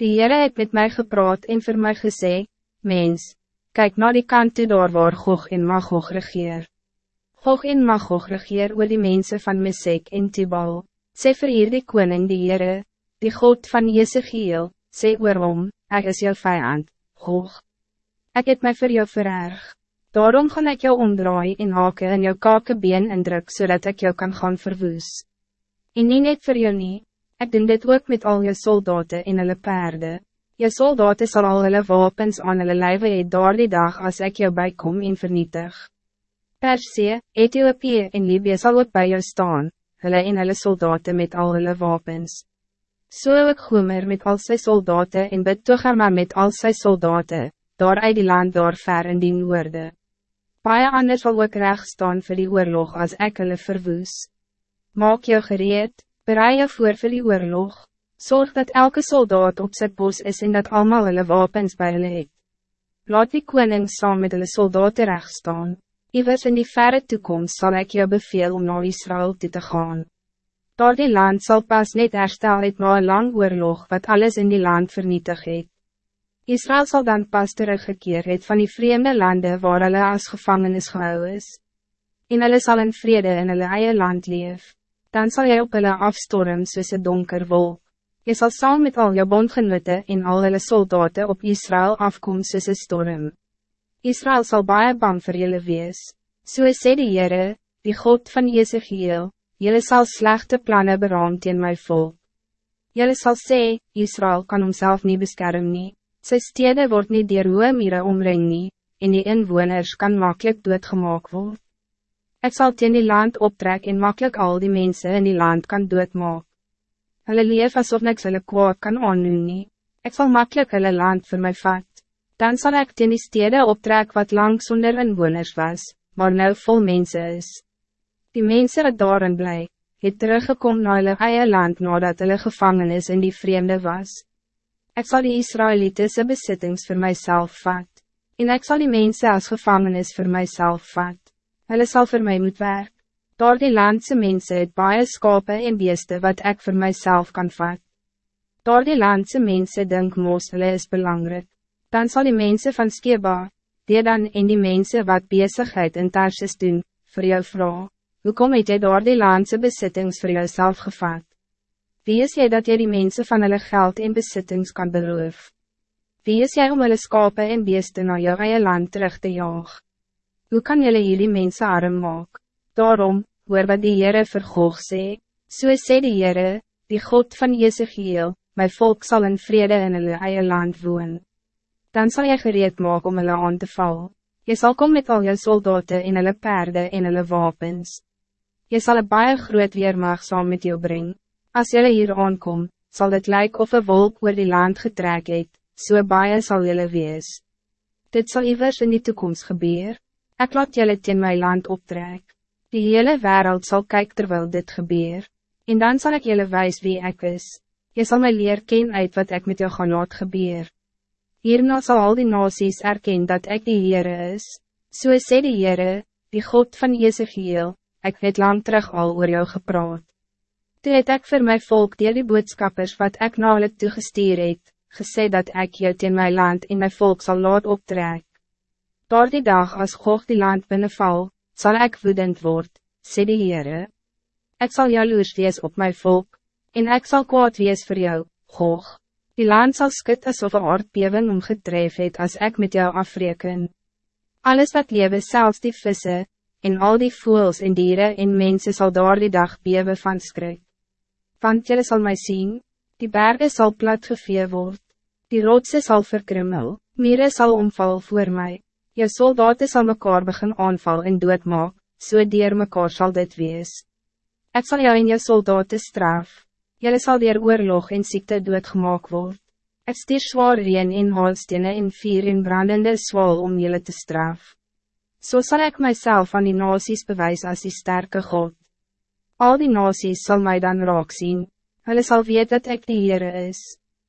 Die Heere het met mij gepraat en vir my gesê, Mens, kijk naar die kant toe daar waar Gog en Magog regeer. Gog en Magog regeer oor die mensen van Mesek en Tibal. Sê vir hier die koning die Heere, die God van Jezegiel, sê oor hom, ek is jou vijand, Gog. Ik het mij voor jou vererg. Daarom gaan ik jou omdraai en haken en jou kakebeen indruk zodat ik jou kan gaan verwoes. En nie net vir jou nie, ek doen dit ook met al je soldaten en hulle paarden. Je soldaten sal al hulle wapens aan hulle lijve het daar die dag als ik jou bijkom en vernietig. Persie, Ethiopië en Libië sal ook bij jou staan, hulle en hulle soldaten met al hulle wapens. So ook Gomer met al sy soldaten en Betogarma met al sy soldaten, daar uit die land daar ver in die noorde. Paie anders sal ook recht staan vir die oorlog als ek hulle verwoes. Maak jou gereed, berei jou voor vir die oorlog, zorg dat elke soldaat op zijn bos is en dat allemaal hulle wapens bij hulle het. Laat die koning saam met hulle soldaten recht staan, Iwers in die verre toekomst zal ik jou beveel om naar Israël toe te gaan. Door die land zal pas net herstel het na een lang oorlog wat alles in die land vernietig het. Israël zal dan pas teruggekeer het van die vreemde landen waar hulle as gevangenis gehou is. En hulle sal in vrede in hulle eie land leef. Dan zal jy op hulle afstorm soos een donker wolk. Jy sal saam met al jou bondgenote en al hulle soldaten op Israël afkom soos een storm. Israël zal baie bang vir julle wees. So sê die Heere, die God van Jezegiel, julle sal slechte plannen beraamd in my volk. Julle sal sê, Israël kan homself niet beschermen. nie. Sy stede word nie dier hoë mire omring nie, en die inwoners kan makkelijk doodgemaak word. Ik zal teen die land optrek en makkelijk al die mensen in die land kan doodmaak. Hulle leef asof niks hulle kwaad kan aandoen nie. Ek sal makkelijk hulle land voor mij vat. Dan zal ik teen die stede optrek wat lang zonder inwoners was, maar nou vol mensen is. Die mensen wat daarin bly, het teruggekom na hulle eie land nadat hulle gevangenis in die vreemde was. Ik zal die Israëlitische bezittings voor mijzelf vat. En ik zal die mensen als gevangenis voor mijzelf vat. Hulle zal voor mij moet werk. Door die landse mensen het baie skape en beeste wat ik voor mijzelf kan vat. Door die landse mensen denk moos hulle is belangrijk. Dan zal die mensen van Skeba, die dan in die mensen wat bezigheid in Tarsus doen, voor jou vrouw. Hoe kom jy door die landse bezittings voor jouzelf gevat? Wie is jij dat jy die mensen van hulle geld en besittings kan beroof? Wie is jij om hulle skape en beeste naar jou eie land terug te jaag? Hoe kan jullie jullie mensen arm maak? Daarom, hoor wat die Heere vir Gog sê, so sê die Heere, die God van Jezegiel, my volk zal in vrede in hulle eie land woon. Dan zal jy gereed maak om hulle aan te val. Je zal komen met al jou soldaten en hulle perde en hulle wapens. Je zal een baie groot weermacht saam met jou brengen. Als jullie hier aankom, zal het lijken of een wolk oor die land getrek het, so baie sal jylle wees. Dit zal iwers in die toekomst gebeuren. Ik laat jullie in mijn land optrek. Die hele wereld zal kijken terwijl dit gebeurt. En dan zal ik jullie wijs wie ik is. Je zal mij leer ken uit wat ik met jou gaan laat gebeur. Hierna zal al die nasies erkennen dat ik die Heere is. So sê die Heere, die God van Jezegiel, ik het lang terug al oor jou gepraat. Toe het ek vir my volk deel die boodskappers wat ek na hulle toegestuur het, gesê dat ik jou teen my land en my volk zal laat optrek. Door die dag als Gog die land binnenval, zal ik woedend word, sê die Heere. Ek sal jaloers wees op my volk, en ik zal kwaad wees voor jou, Gog. Die land zal skut asof een aardbeving omgetref het as ek met jou afreken. Alles wat lewe, zelfs die vissen, en al die voels en dieren en mensen zal door die dag bewe van skrik want jullie zal mij zien, die bergen zal platgevee word, die rotse zal verkrummel, mire zal omval voor mij. Je soldaten zal mekaar begin aanval en doodmaak, so dier mekaar zal dit wees. Ik zal jou en je soldaten straf, jullie zal dier oorlog en ziekte doodgemaak word. Ik stier zwaar reen in haalstenen en vier in brandende zwal om jullie te straf. Zo so zal ik mijzelf aan die nasies bewijzen als die sterke God. Al die nasies zal mij dan raak zien. Hulle sal weet dat ik de Heere is.